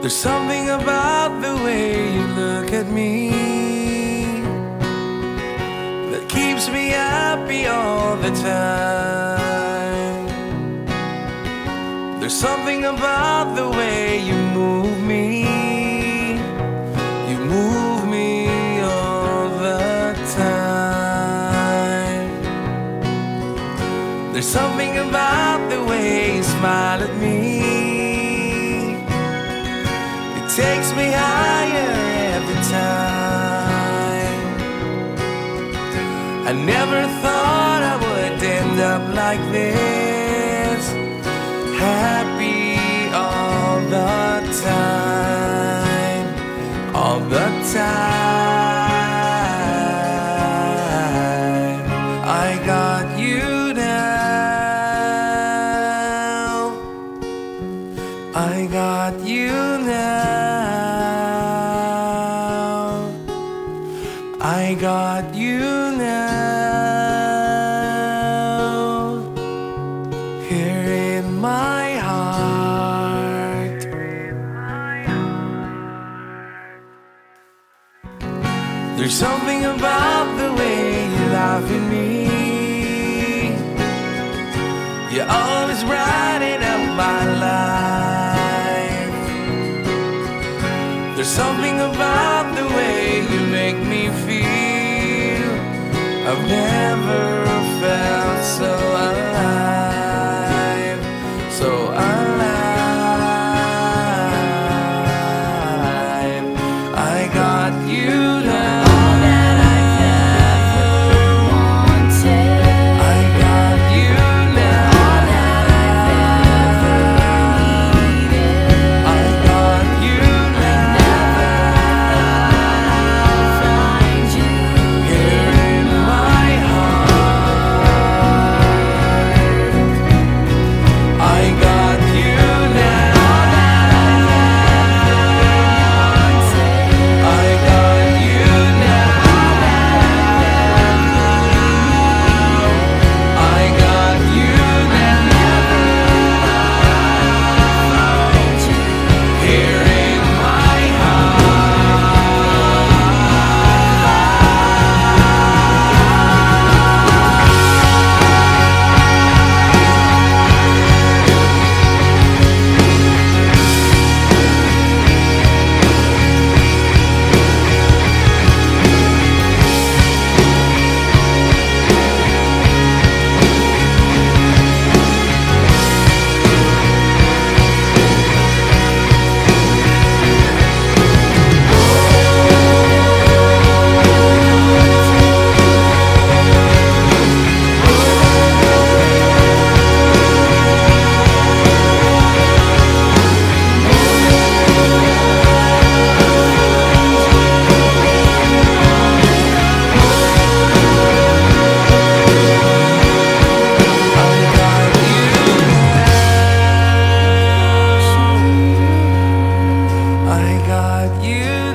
There's something about the way you look at me that keeps me happy all the time. There's something about the way you move me. You move me all the time. There's something about the way you smile at me. Takes me higher every time. I never thought I would end up like this. Now. I got you now. Here in my heart. There's something about the way you laugh at me. You're always brighten I've never felt got you